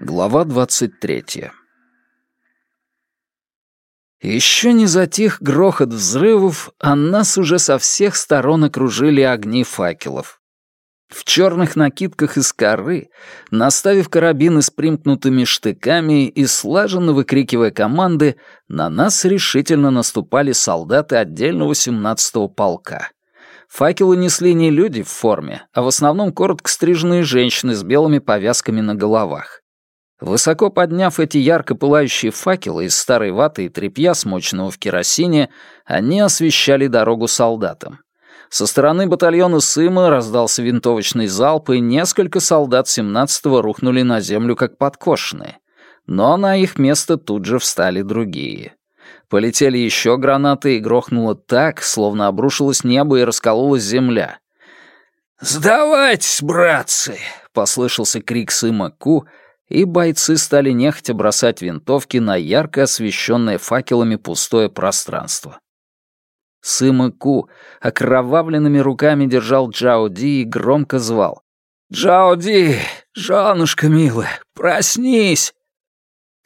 Глава двадцать третья. Еще не затих грохот взрывов, а нас уже со всех сторон окружили огни факелов. В черных накидках из коры, наставив карабины с примкнутыми штыками и слаженно выкрикивая команды, на нас решительно наступали солдаты отдельного 17-го полка. Факелы несли не люди в форме, а в основном коротко стриженные женщины с белыми повязками на головах. Высоко подняв эти ярко пылающие факелы из старой ваты и тряпья, смоченного в керосине, они освещали дорогу солдатам. Со стороны батальона Сыма раздался винтовочный залп, и несколько солдат 17-го рухнули на землю как подкошенные. Но на их место тут же встали другие. Полетели еще гранаты, и грохнуло так, словно обрушилось небо и раскололась земля. «Сдавайтесь, братцы!» — послышался крик Сыма Ку, и бойцы стали нехотя бросать винтовки на ярко освещенное факелами пустое пространство. Сыма Ку окровавленными руками держал Джао Ди и громко звал. «Джао Ди, женушка милая, проснись!»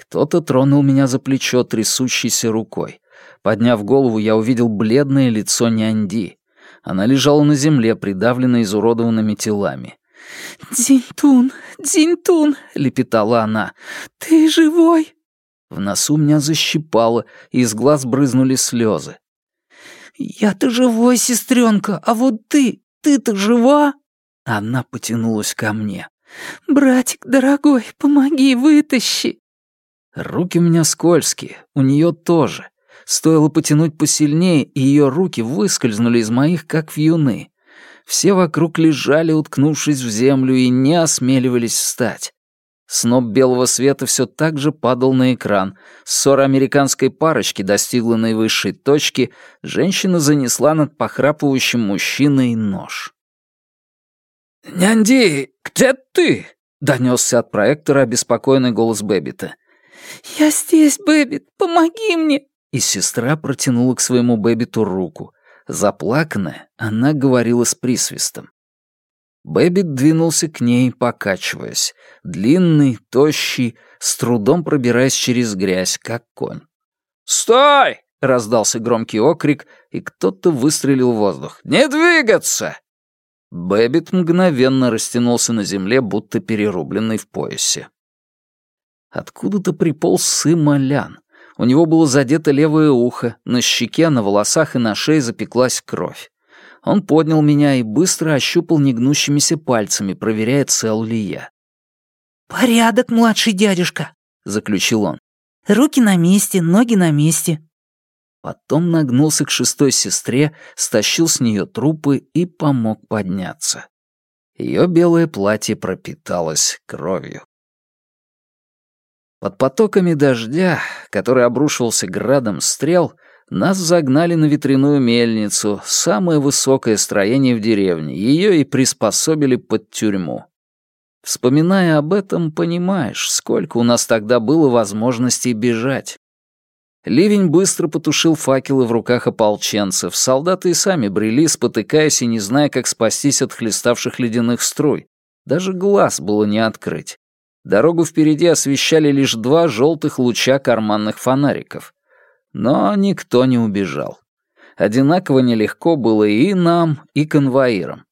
Кто-то тронул меня за плечо трясущейся рукой. Подняв голову, я увидел бледное лицо Нянди. Она лежала на земле, придавленная изуродованными телами. «Дзиньтун, Дзиньтун!» — лепетала она. «Ты живой?» В носу меня защипало, и из глаз брызнули слезы. «Я-то живой, сестренка, а вот ты, ты-то жива?» Она потянулась ко мне. «Братик дорогой, помоги, вытащи!» Руки у меня скользкие, у нее тоже. Стоило потянуть посильнее, и ее руки выскользнули из моих, как вьюны. Все вокруг лежали, уткнувшись в землю, и не осмеливались встать. Сноп белого света все так же падал на экран. Ссора американской парочки достигла наивысшей точки, женщина занесла над похрапывающим мужчиной нож. «Нянди, где ты?» — донесся от проектора обеспокоенный голос Бэббита. «Я здесь, Бэббит, помоги мне!» И сестра протянула к своему Бэббиту руку. Заплаканная, она говорила с присвистом. Бэббит двинулся к ней, покачиваясь. Длинный, тощий, с трудом пробираясь через грязь, как конь. «Стой!» — раздался громкий окрик, и кто-то выстрелил в воздух. «Не двигаться!» Бэббит мгновенно растянулся на земле, будто перерубленный в поясе. Откуда-то приполз Сымолян. У него было задето левое ухо, на щеке, на волосах и на шее запеклась кровь. Он поднял меня и быстро ощупал негнущимися пальцами, проверяя, цел ли я. «Порядок, младший дядюшка», — заключил он. «Руки на месте, ноги на месте». Потом нагнулся к шестой сестре, стащил с нее трупы и помог подняться. Ее белое платье пропиталось кровью. Под потоками дождя, который обрушивался градом стрел, нас загнали на ветряную мельницу, самое высокое строение в деревне, ее и приспособили под тюрьму. Вспоминая об этом, понимаешь, сколько у нас тогда было возможностей бежать. Ливень быстро потушил факелы в руках ополченцев, солдаты и сами брели, спотыкаясь и не зная, как спастись от хлеставших ледяных струй. Даже глаз было не открыть. Дорогу впереди освещали лишь два желтых луча карманных фонариков. Но никто не убежал. Одинаково нелегко было и нам, и конвоирам.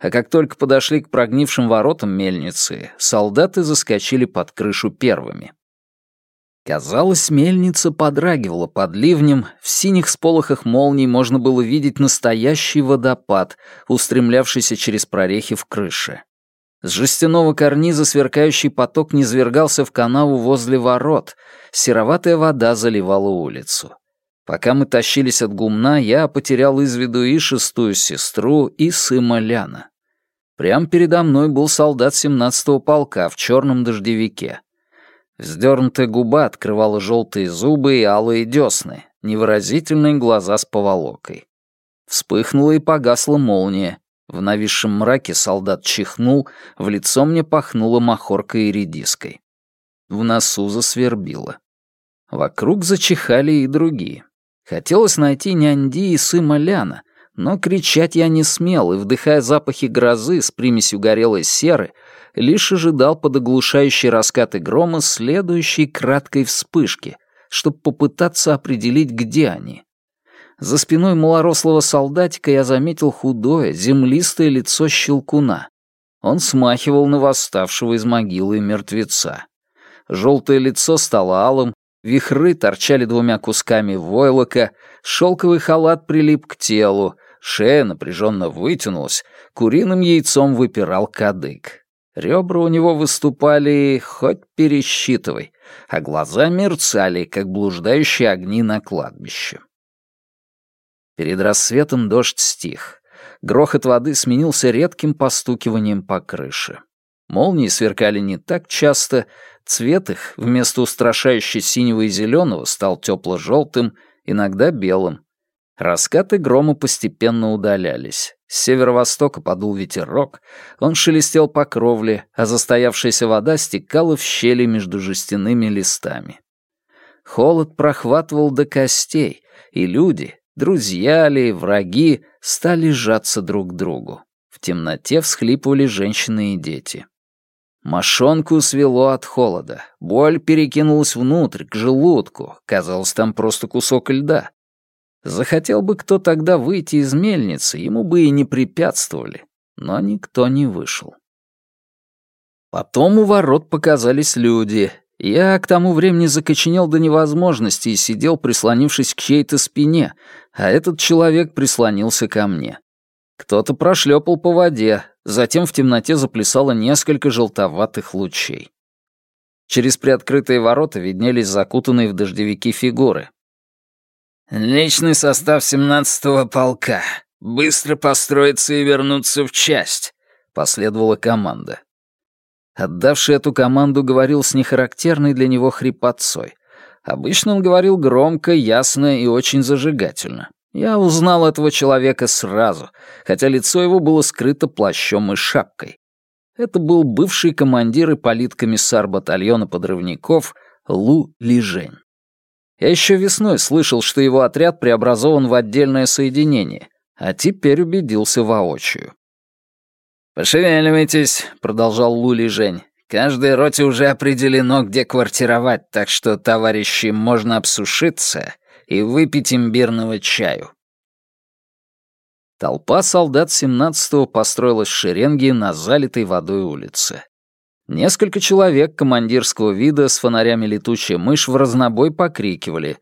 А как только подошли к прогнившим воротам мельницы, солдаты заскочили под крышу первыми. Казалось, мельница подрагивала под ливнем, в синих сполохах молний можно было видеть настоящий водопад, устремлявшийся через прорехи в крыше. С жестяного карниза сверкающий поток низвергался в канаву возле ворот, сероватая вода заливала улицу. Пока мы тащились от гумна, я потерял из виду и шестую сестру, и сына Ляна. Прямо передо мной был солдат 17-го полка в черном дождевике. Вздернутая губа открывала желтые зубы и алые десны, невыразительные глаза с поволокой. Вспыхнула и погасла молния, в нависшем мраке солдат чихнул, в лицо мне пахнуло махоркой и редиской. В носу засвербило. Вокруг зачихали и другие. Хотелось найти нянди и сына Ляна, Но кричать я не смел, и, вдыхая запахи грозы с примесью горелой серы, лишь ожидал под оглушающие раскаты грома следующей краткой вспышки, чтобы попытаться определить, где они. За спиной малорослого солдатика я заметил худое, землистое лицо щелкуна. Он смахивал на восставшего из могилы мертвеца. Желтое лицо стало алым, вихры торчали двумя кусками войлока, шелковый халат прилип к телу, шея напряженно вытянулась, куриным яйцом выпирал кадык. Ребра у него выступали хоть пересчитывай, а глаза мерцали, как блуждающие огни на кладбище. Перед рассветом дождь стих. Грохот воды сменился редким постукиванием по крыше. Молнии сверкали не так часто, цвет их вместо устрашающе синего и зеленого стал тепло-желтым, иногда белым. Раскаты грома постепенно удалялись. С северо-востока подул ветерок, он шелестел по кровле, а застоявшаяся вода стекала в щели между жестяными листами. Холод прохватывал до костей, и люди, друзья ли, враги, стали сжаться друг к другу. В темноте всхлипывали женщины и дети. Мошонку свело от холода. Боль перекинулась внутрь, к желудку. Казалось, там просто кусок льда. Захотел бы кто тогда выйти из мельницы, ему бы и не препятствовали. Но никто не вышел. Потом у ворот показались люди. Я к тому времени закоченел до невозможности и сидел, прислонившись к чьей-то спине, а этот человек прислонился ко мне. Кто-то прошлепал по воде, затем в темноте заплясало несколько желтоватых лучей. Через приоткрытые ворота виднелись закутанные в дождевики фигуры. «Личный состав 17-го полка. Быстро построиться и вернуться в часть», — последовала команда. Отдавший эту команду говорил с нехарактерной для него хрипотцой. Обычно он говорил громко, ясно и очень зажигательно. Я узнал этого человека сразу, хотя лицо его было скрыто плащом и шапкой. Это был бывший командир и политкомиссар батальона подрывников Лу Лижень. Я еще весной слышал, что его отряд преобразован в отдельное соединение, а теперь убедился воочию. «Пошевеливайтесь», — продолжал Лу Лижень. «Каждой роте уже определено, где квартировать, так что, товарищи, можно обсушиться и выпить имбирного чаю. Толпа солдат 17-го построилась в шеренге на залитой водой улице. Несколько человек командирского вида с фонарями летучая мышь в разнобой покрикивали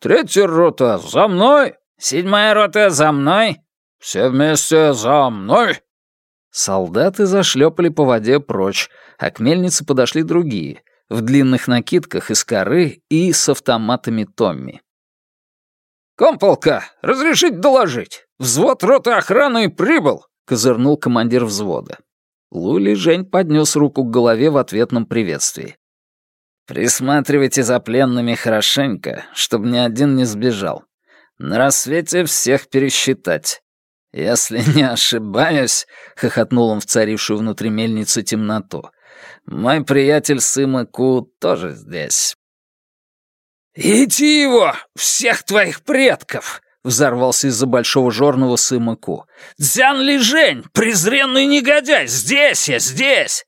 «Третья рота, за мной! Седьмая рота, за мной! Все вместе, за мной!» Солдаты зашлепали по воде прочь, а к мельнице подошли другие, в длинных накидках из коры и с автоматами Томми. «Комполка, разрешить доложить? Взвод роты охраны прибыл!» — козырнул командир взвода. Лули Жень поднес руку к голове в ответном приветствии. «Присматривайте за пленными хорошенько, чтобы ни один не сбежал. На рассвете всех пересчитать. Если не ошибаюсь», — хохотнул он в царившую внутри мельницы темноту, «мой приятель Сыма Ку тоже здесь. «Иди его! Всех твоих предков!» — взорвался из-за большого жорного Сымаку. «Дзян Ли Жень, презренный негодяй! Здесь я, здесь!»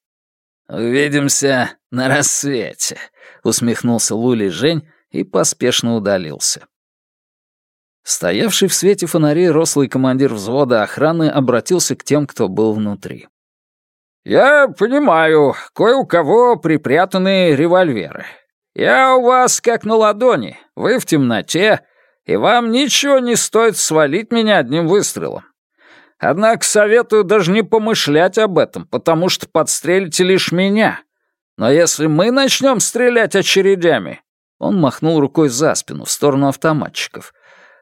«Увидимся на рассвете», — усмехнулся Лули Жень и поспешно удалился. Стоявший в свете фонарей рослый командир взвода охраны обратился к тем, кто был внутри. «Я понимаю, кое у кого припрятаны револьверы. Я у вас как на ладони, вы в темноте, и вам ничего не стоит свалить меня одним выстрелом. Однако советую даже не помышлять об этом, потому что подстрелите лишь меня. Но если мы начнем стрелять очередями...» Он махнул рукой за спину, в сторону автоматчиков.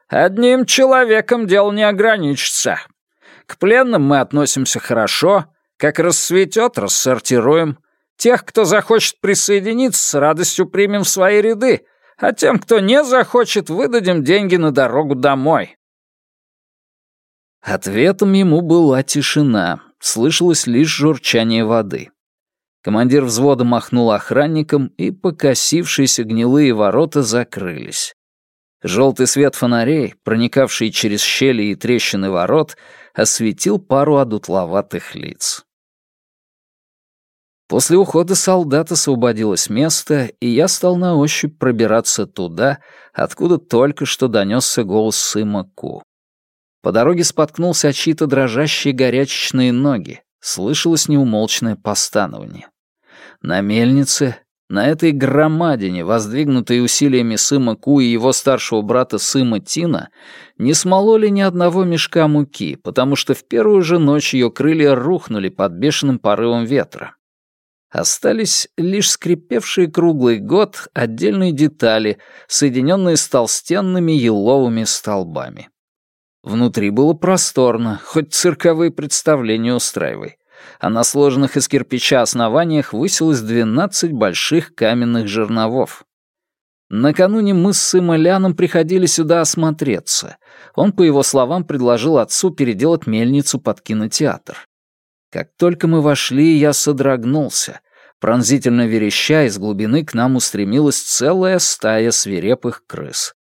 «Одним человеком дело не ограничится. К пленным мы относимся хорошо, как рассветет, рассортируем. Тех, кто захочет присоединиться, с радостью примем в свои ряды, а тем, кто не захочет, выдадим деньги на дорогу домой». Ответом ему была тишина, слышалось лишь журчание воды. Командир взвода махнул охранникам, и покосившиеся гнилые ворота закрылись. Желтый свет фонарей, проникавший через щели и трещины ворот, осветил пару одутловатых лиц. После ухода солдат освободилось место, и я стал на ощупь пробираться туда, откуда только что донесся голос Сыма Ку. По дороге споткнулся о чьи-то дрожащие горячечные ноги, слышалось неумолчное постановление. На мельнице на этой громадине, воздвигнутой усилиями Сыма Ку и его старшего брата Сыма Тина, не смололи ни одного мешка муки, потому что в первую же ночь ее крылья рухнули под бешеным порывом ветра. Остались лишь скрипевшие круглый год отдельные детали, соединенные с толстенными еловыми столбами. Внутри было просторно, хоть цирковые представления устраивай а на сложенных из кирпича основаниях высилось двенадцать больших каменных жерновов. Накануне мы с Сымоляном приходили сюда осмотреться. Он, по его словам, предложил отцу переделать мельницу под кинотеатр. Как только мы вошли, я содрогнулся. Пронзительно вереща, из глубины к нам устремилась целая стая свирепых крыс.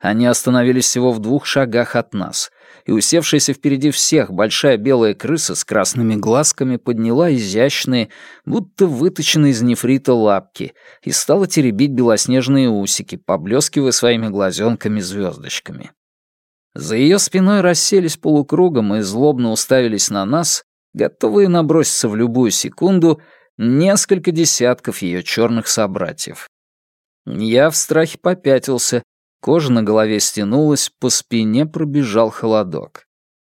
Они остановились всего в двух шагах от нас, и усевшаяся впереди всех большая белая крыса с красными глазками подняла изящные, будто выточенные из нефрита лапки, и стала теребить белоснежные усики, поблескивая своими глазенками-звездочками. За ее спиной расселись полукругом и злобно уставились на нас, готовые наброситься в любую секунду, несколько десятков ее черных собратьев. Я в страхе попятился, Кожа на голове стянулась, по спине пробежал холодок.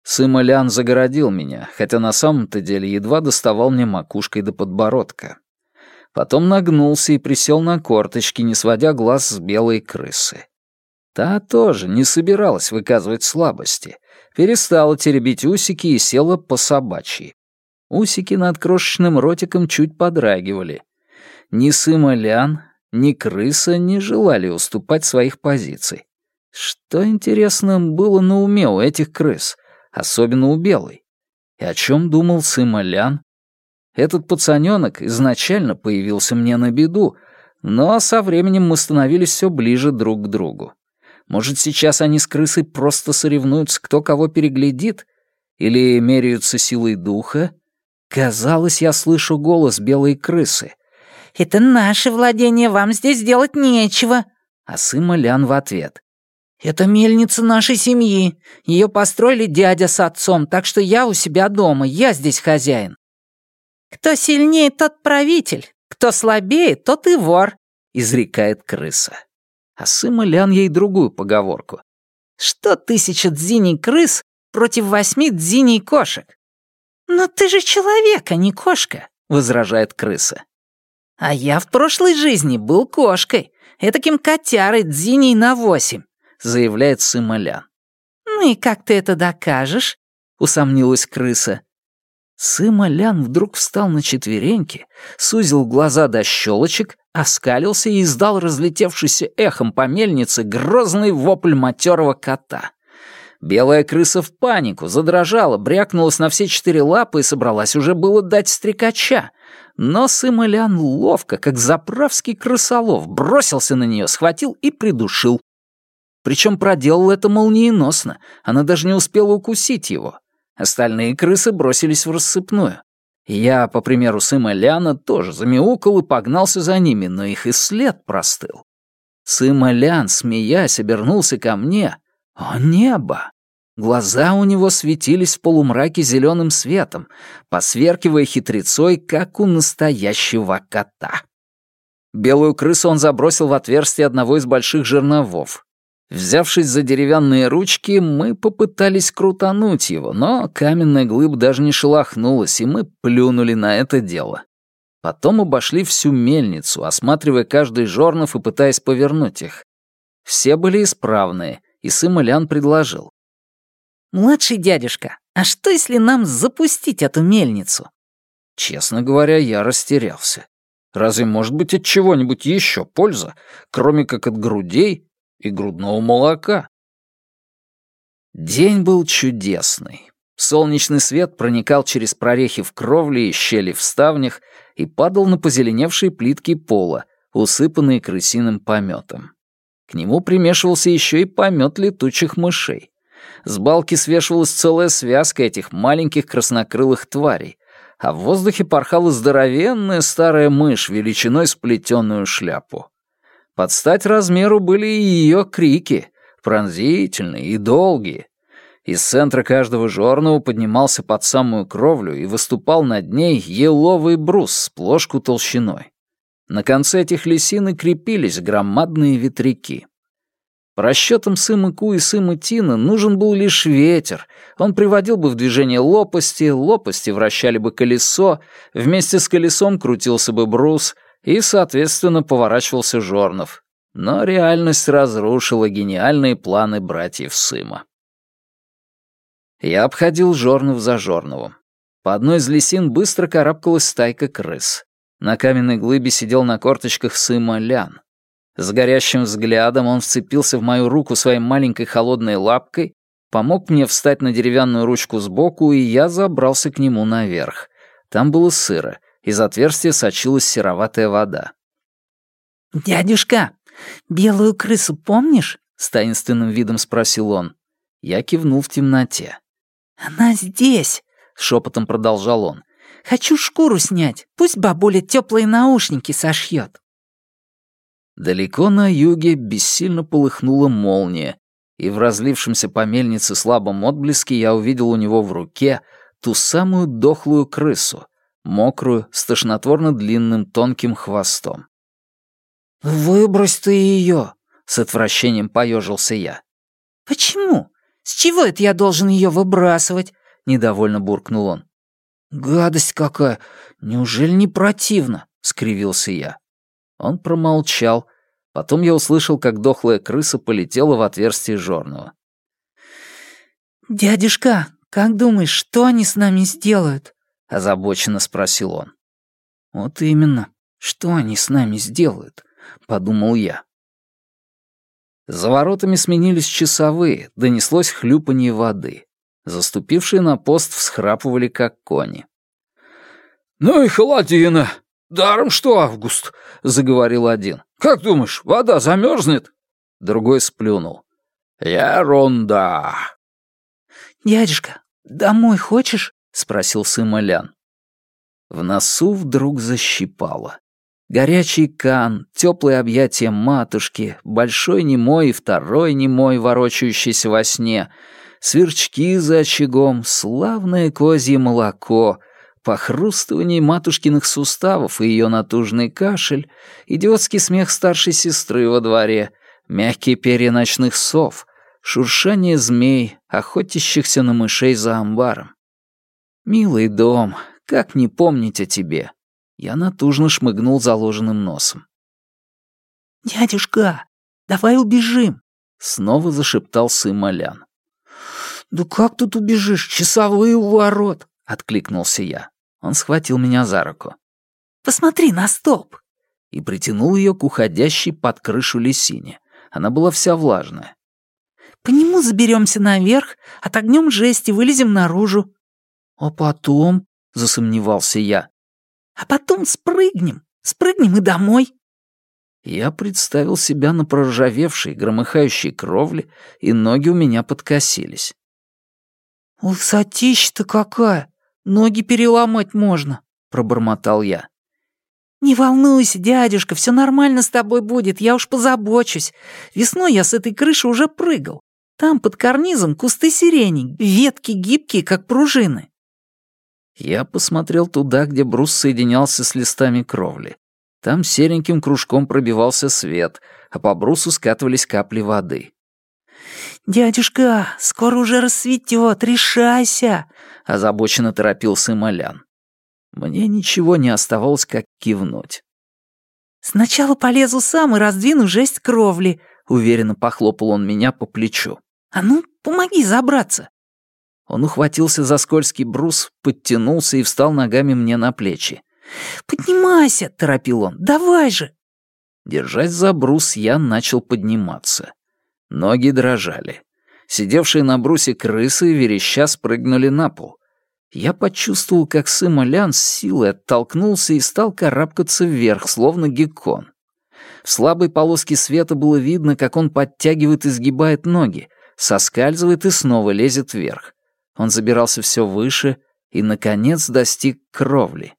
Сымолян загородил меня, хотя на самом-то деле едва доставал мне макушкой до подбородка. Потом нагнулся и присел на корточки, не сводя глаз с белой крысы. Та тоже не собиралась выказывать слабости. Перестала теребить усики и села по собачьи. Усики над крошечным ротиком чуть подрагивали. Ни Сымолян, ни крыса не желали уступать своих позиций. Что, интересно, было на уме у этих крыс, особенно у белой? И о чем думал Сымолян? Этот пацаненок изначально появился мне на беду, но со временем мы становились все ближе друг к другу. Может, сейчас они с крысой просто соревнуются, кто кого переглядит? Или меряются силой духа? Казалось, я слышу голос белой крысы. «Это наше владение, вам здесь делать нечего». А Сыма Лян в ответ. «Это мельница нашей семьи. Ее построили дядя с отцом, так что я у себя дома, я здесь хозяин». «Кто сильнее, тот правитель. Кто слабее, тот и вор», — изрекает крыса. А Сыма Лян ей другую поговорку. «Что тысяча дзиней крыс против восьми дзиней кошек?» «Но ты же человек, а не кошка», — возражает крыса. «А я в прошлой жизни был кошкой, этаким котярой дзиней на восемь», — заявляет Сымолян. «Ну и как ты это докажешь?» — усомнилась крыса. Сымолян вдруг встал на четвереньки, сузил глаза до щелочек, оскалился и издал разлетевшийся эхом по мельнице грозный вопль матерого кота. Белая крыса в панику, задрожала, брякнулась на все четыре лапы и собралась уже было дать стрекача, но Сымолян ловко, как заправский крысолов, бросился на нее, схватил и придушил. Причем проделал это молниеносно, она даже не успела укусить его. Остальные крысы бросились в рассыпную. Я, по примеру Сымоляна, тоже замяукал и погнался за ними, но их и след простыл. Сымолян, смеясь, обернулся ко мне. О, небо! Глаза у него светились в полумраке зеленым светом, посверкивая хитрецой, как у настоящего кота. Белую крысу он забросил в отверстие одного из больших жерновов. Взявшись за деревянные ручки, мы попытались крутануть его, но каменная глыба даже не шелохнулась, и мы плюнули на это дело. Потом обошли всю мельницу, осматривая каждый жорнов и пытаясь повернуть их. Все были исправные, и Сымолян предложил. «Младший дядюшка, а что, если нам запустить эту мельницу?» Честно говоря, я растерялся. Разве может быть от чего-нибудь еще польза, кроме как от грудей и грудного молока? День был чудесный. Солнечный свет проникал через прорехи в кровле и щели в ставнях и падал на позеленевшие плитки пола, усыпанные крысиным пометом. К нему примешивался еще и помет летучих мышей. С балки свешивалась целая связка этих маленьких краснокрылых тварей, а в воздухе порхала здоровенная старая мышь величиной сплетенную шляпу. Под стать размеру были и ее крики, пронзительные и долгие. Из центра каждого жорного поднимался под самую кровлю и выступал над ней еловый брус с плошку толщиной. На конце этих лисин крепились громадные ветряки. По расчетам Сыма Ку и Сыма Тина нужен был лишь ветер. Он приводил бы в движение лопасти, лопасти вращали бы колесо, вместе с колесом крутился бы брус и, соответственно, поворачивался Жорнов. Но реальность разрушила гениальные планы братьев Сыма. Я обходил Жорнов за Жорновым. По одной из лисин быстро карабкалась стайка крыс. На каменной глыбе сидел на корточках Сыма Лян. С горящим взглядом он вцепился в мою руку своей маленькой холодной лапкой, помог мне встать на деревянную ручку сбоку, и я забрался к нему наверх. Там было сыро, из отверстия сочилась сероватая вода. «Дядюшка, белую крысу помнишь?» — с таинственным видом спросил он. Я кивнул в темноте. «Она здесь!» — шепотом продолжал он. «Хочу шкуру снять, пусть бабуля теплые наушники сошьет». Далеко на юге бессильно полыхнула молния, и в разлившемся по мельнице слабом отблеске я увидел у него в руке ту самую дохлую крысу, мокрую, с тошнотворно длинным тонким хвостом. «Выбрось ты ее!» — с отвращением поежился я. «Почему? С чего это я должен ее выбрасывать?» — недовольно буркнул он. «Гадость какая! Неужели не противно?» — скривился я. Он промолчал. Потом я услышал, как дохлая крыса полетела в отверстие жорного. «Дядюшка, как думаешь, что они с нами сделают?» — озабоченно спросил он. «Вот именно, что они с нами сделают?» — подумал я. За воротами сменились часовые, донеслось хлюпанье воды. Заступившие на пост всхрапывали, как кони. «Ну и холодина!» «Даром, что август», — заговорил один. «Как думаешь, вода замерзнет?» Другой сплюнул. «Ерунда». «Дядюшка, домой хочешь?» — спросил сын Малян. В носу вдруг защипало. Горячий кан, теплые объятия матушки, большой немой и второй немой, ворочающийся во сне, сверчки за очагом, славное козье молоко, похрустывание матушкиных суставов и ее натужный кашель, идиотский смех старшей сестры во дворе, мягкие перья ночных сов, шуршание змей, охотящихся на мышей за амбаром. «Милый дом, как не помнить о тебе?» Я натужно шмыгнул заложенным носом. «Дядюшка, давай убежим!» — снова зашептал сын Малян. «Да как тут убежишь? Часовые у ворот!» — откликнулся я. Он схватил меня за руку. «Посмотри на столб!» И притянул ее к уходящей под крышу лисине. Она была вся влажная. «По нему заберемся наверх, отогнем жесть и вылезем наружу». «А потом?» — засомневался я. «А потом спрыгнем, спрыгнем и домой». Я представил себя на проржавевшей, громыхающей кровле, и ноги у меня подкосились. «Высотища-то какая! Ноги переломать можно», — пробормотал я. «Не волнуйся, дядюшка, все нормально с тобой будет, я уж позабочусь. Весной я с этой крыши уже прыгал. Там под карнизом кусты сирени, ветки гибкие, как пружины». Я посмотрел туда, где брус соединялся с листами кровли. Там сереньким кружком пробивался свет, а по брусу скатывались капли воды. «Дядюшка, скоро уже рассветет, решайся!» — озабоченно торопился Малян. Мне ничего не оставалось, как кивнуть. «Сначала полезу сам и раздвину жесть кровли», — уверенно похлопал он меня по плечу. «А ну, помоги забраться». Он ухватился за скользкий брус, подтянулся и встал ногами мне на плечи. «Поднимайся!» — торопил он. «Давай же!» Держась за брус, я начал подниматься. Ноги дрожали. Сидевшие на брусе крысы вереща спрыгнули на пол. Я почувствовал, как Сыма Лян с силой оттолкнулся и стал карабкаться вверх, словно геккон. В слабой полоске света было видно, как он подтягивает и сгибает ноги, соскальзывает и снова лезет вверх. Он забирался все выше и, наконец, достиг кровли.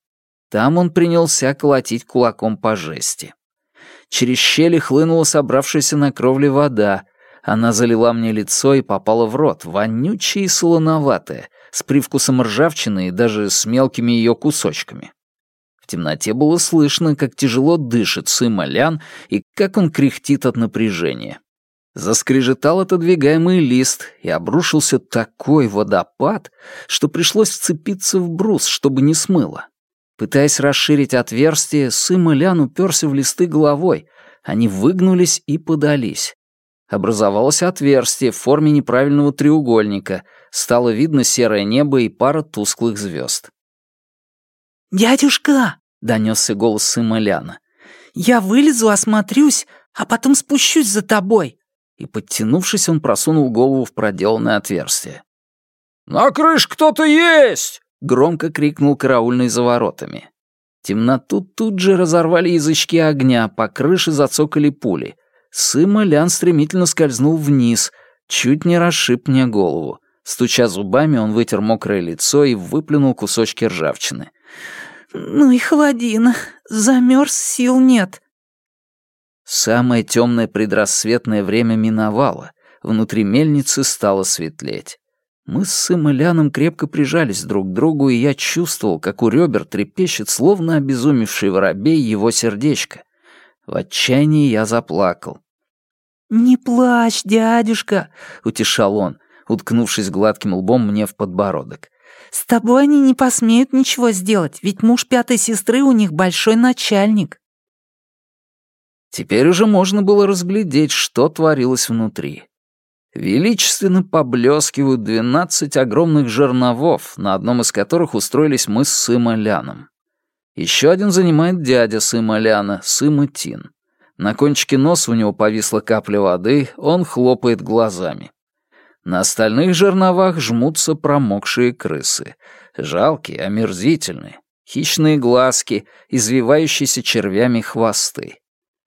Там он принялся колотить кулаком по жести. Через щели хлынула собравшаяся на кровле вода. Она залила мне лицо и попала в рот, вонючая и солоноватая, с привкусом ржавчины и даже с мелкими ее кусочками. В темноте было слышно, как тяжело дышит Сыма Лян и как он кряхтит от напряжения. Заскрежетал отодвигаемый лист, и обрушился такой водопад, что пришлось вцепиться в брус, чтобы не смыло. Пытаясь расширить отверстие, Лян уперся в листы головой. Они выгнулись и подались. Образовалось отверстие в форме неправильного треугольника. Стало видно серое небо и пара тусклых звезд. «Дядюшка!» — донесся голос Сыма Ляна. «Я вылезу, осмотрюсь, а потом спущусь за тобой!» И, подтянувшись, он просунул голову в проделанное отверстие. «На крыше кто-то есть!» — громко крикнул караульный за воротами. Темноту тут же разорвали язычки огня, по крыше зацокали пули. Сыма Лян стремительно скользнул вниз, чуть не расшиб мне голову. Стуча зубами, он вытер мокрое лицо и выплюнул кусочки ржавчины. «Ну и холодина. Замерз, сил нет». Самое темное предрассветное время миновало. Внутри мельницы стало светлеть. Мы с и крепко прижались друг к другу, и я чувствовал, как у ребер трепещет, словно обезумевший воробей, его сердечко. В отчаянии я заплакал. «Не плачь, дядюшка», — утешал он, уткнувшись гладким лбом мне в подбородок. «С тобой они не посмеют ничего сделать, ведь муж пятой сестры у них большой начальник». Теперь уже можно было разглядеть, что творилось внутри. Величественно поблескивают двенадцать огромных жерновов, на одном из которых устроились мы с Сыма Ляном. Еще один занимает дядя Сыма Ляна, Сыма Тин. На кончике носа у него повисла капля воды, он хлопает глазами. На остальных жерновах жмутся промокшие крысы. Жалкие, омерзительные. Хищные глазки, извивающиеся червями хвосты.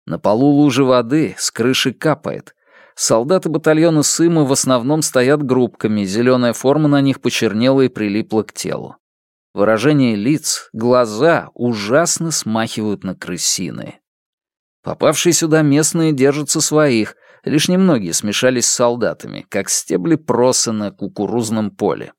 На полу лужи воды, с крыши капает — Солдаты батальона Сыма в основном стоят группками, зеленая форма на них почернела и прилипла к телу. Выражение лиц, глаза ужасно смахивают на крысиные. Попавшие сюда местные держатся своих, лишь немногие смешались с солдатами, как стебли проса на кукурузном поле.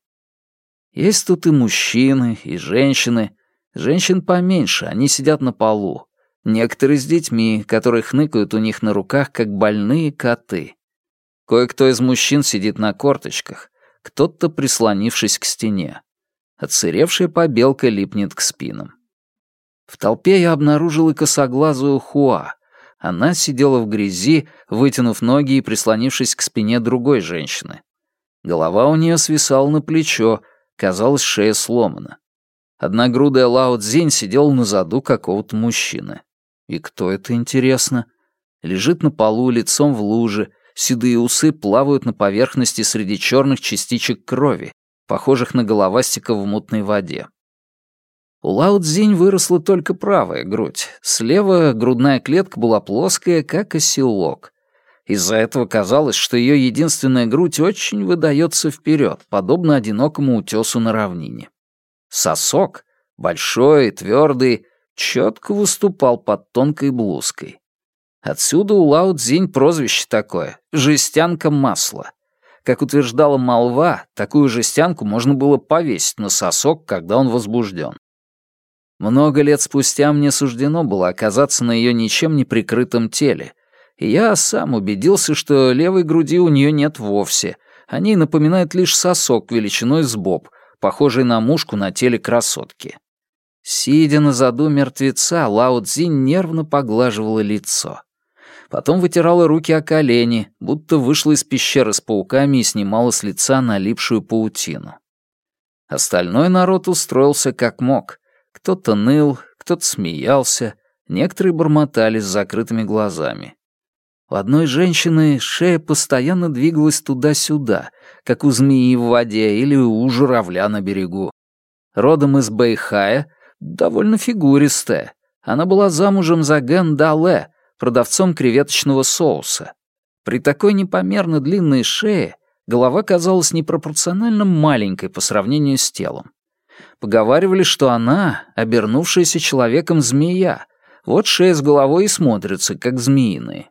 Есть тут и мужчины, и женщины. Женщин поменьше, они сидят на полу. Некоторые с детьми, которые хныкают у них на руках, как больные коты. Кое-кто из мужчин сидит на корточках, кто-то прислонившись к стене. Отсыревшая побелка липнет к спинам. В толпе я обнаружил и косоглазую Хуа. Она сидела в грязи, вытянув ноги и прислонившись к спине другой женщины. Голова у нее свисала на плечо, казалось, шея сломана. Одногрудая Лао Цзинь сидела на заду какого-то мужчины. И кто это, интересно? Лежит на полу лицом в луже, седые усы плавают на поверхности среди черных частичек крови, похожих на головастика в мутной воде. У Лао Цзинь выросла только правая грудь. Слева грудная клетка была плоская, как оселок. Из-за этого казалось, что ее единственная грудь очень выдается вперед, подобно одинокому утесу на равнине. Сосок, большой, твердый, четко выступал под тонкой блузкой. Отсюда у Лао Цзинь прозвище такое — «жестянка масла». Как утверждала молва, такую жестянку можно было повесить на сосок, когда он возбужден. Много лет спустя мне суждено было оказаться на ее ничем не прикрытом теле, и я сам убедился, что левой груди у нее нет вовсе, о ней напоминает лишь сосок величиной с боб, похожий на мушку на теле красотки. Сидя на заду мертвеца, Лао Цзинь нервно поглаживала лицо. Потом вытирала руки о колени, будто вышла из пещеры с пауками и снимала с лица налипшую паутину. Остальной народ устроился как мог. Кто-то ныл, кто-то смеялся, некоторые бормотали с закрытыми глазами. У одной женщины шея постоянно двигалась туда-сюда, как у змеи в воде или у журавля на берегу. Родом из Бэйхая, довольно фигуристая. Она была замужем за Ген Дале, продавцом креветочного соуса. При такой непомерно длинной шее голова казалась непропорционально маленькой по сравнению с телом. Поговаривали, что она — обернувшаяся человеком змея, вот шея с головой и смотрится, как змеиные.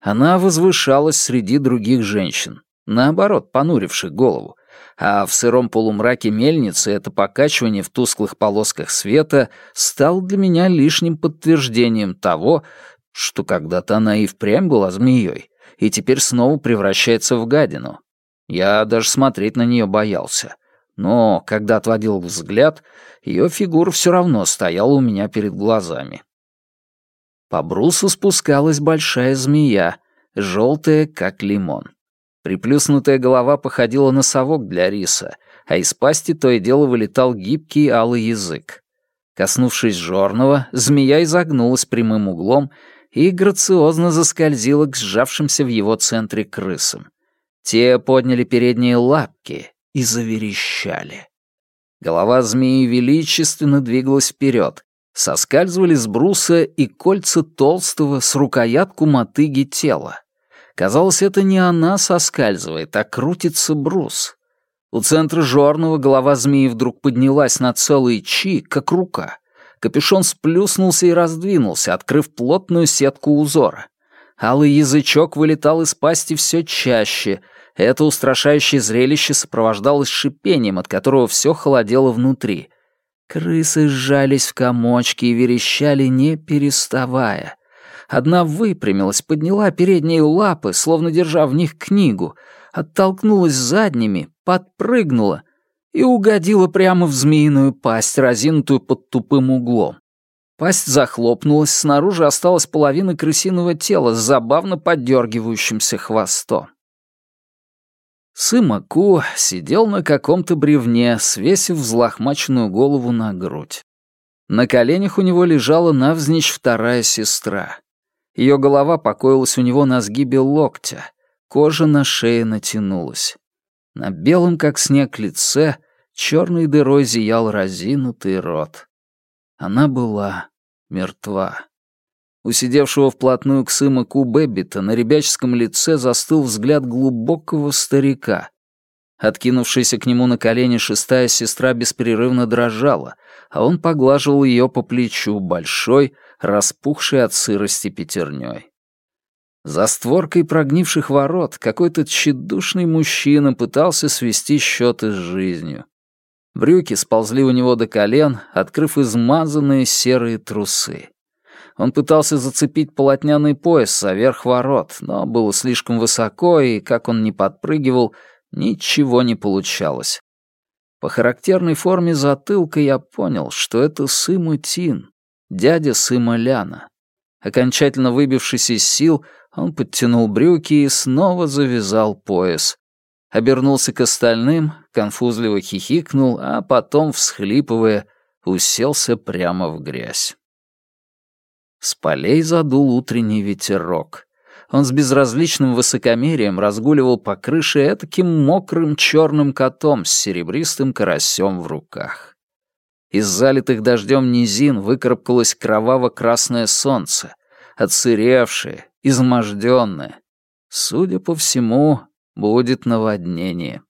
Она возвышалась среди других женщин, наоборот, понуривших голову, а в сыром полумраке мельницы это покачивание в тусклых полосках света стало для меня лишним подтверждением того, что когда-то она и впрямь была змеей, и теперь снова превращается в гадину. Я даже смотреть на нее боялся. Но, когда отводил взгляд, ее фигура все равно стояла у меня перед глазами. По брусу спускалась большая змея, желтая, как лимон. Приплюснутая голова походила на совок для риса, а из пасти то и дело вылетал гибкий алый язык. Коснувшись жорного, змея изогнулась прямым углом и грациозно заскользила к сжавшимся в его центре крысам. Те подняли передние лапки и заверещали. Голова змеи величественно двигалась вперед, соскальзывали с бруса и кольца толстого с рукоятку мотыги тела. Казалось, это не она соскальзывает, а крутится брус. У центра жорного голова змеи вдруг поднялась на целый чи, как рука. Капюшон сплюснулся и раздвинулся, открыв плотную сетку узора. Алый язычок вылетал из пасти все чаще. Это устрашающее зрелище сопровождалось шипением, от которого все холодело внутри — Крысы сжались в комочки и верещали, не переставая. Одна выпрямилась, подняла передние лапы, словно держа в них книгу, оттолкнулась задними, подпрыгнула и угодила прямо в змеиную пасть, разинутую под тупым углом. Пасть захлопнулась, снаружи осталась половина крысиного тела с забавно поддергивающимся хвостом. Сымаку сидел на каком-то бревне, свесив взлохмаченную голову на грудь. На коленях у него лежала навзничь вторая сестра. Ее голова покоилась у него на сгибе локтя, кожа на шее натянулась. На белом, как снег, лице черной дырой зиял разинутый рот. Она была мертва. У сидевшего вплотную к Сымаку Бэббита на ребяческом лице застыл взгляд глубокого старика. Откинувшаяся к нему на колени шестая сестра беспрерывно дрожала, а он поглаживал ее по плечу большой, распухшей от сырости пятерней. За створкой прогнивших ворот какой-то тщедушный мужчина пытался свести счеты с жизнью. Брюки сползли у него до колен, открыв измазанные серые трусы. Он пытался зацепить полотняный пояс заверх ворот, но было слишком высоко, и, как он ни подпрыгивал, ничего не получалось. По характерной форме затылка я понял, что это Сыма Тин, дядя Сыма Ляна. Окончательно выбившись из сил, он подтянул брюки и снова завязал пояс. Обернулся к остальным, конфузливо хихикнул, а потом, всхлипывая, уселся прямо в грязь. С полей задул утренний ветерок. Он с безразличным высокомерием разгуливал по крыше этаким мокрым черным котом с серебристым карасем в руках. Из залитых дождем низин выкарабкалось кроваво-красное солнце, отсыревшее, изможденное. Судя по всему, будет наводнение.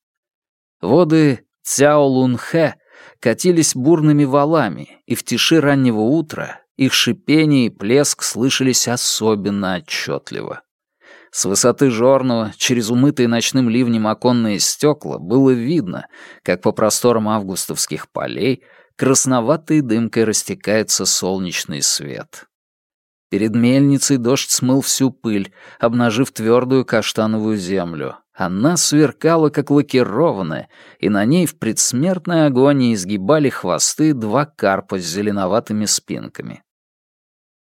Воды Цяолунхэ катились бурными валами, и в тиши раннего утра их шипение и плеск слышались особенно отчетливо. С высоты жорного, через умытые ночным ливнем оконные стекла, было видно, как по просторам августовских полей красноватой дымкой растекается солнечный свет. Перед мельницей дождь смыл всю пыль, обнажив твердую каштановую землю. Она сверкала, как лакированная, и на ней в предсмертной агонии изгибали хвосты два карпа с зеленоватыми спинками.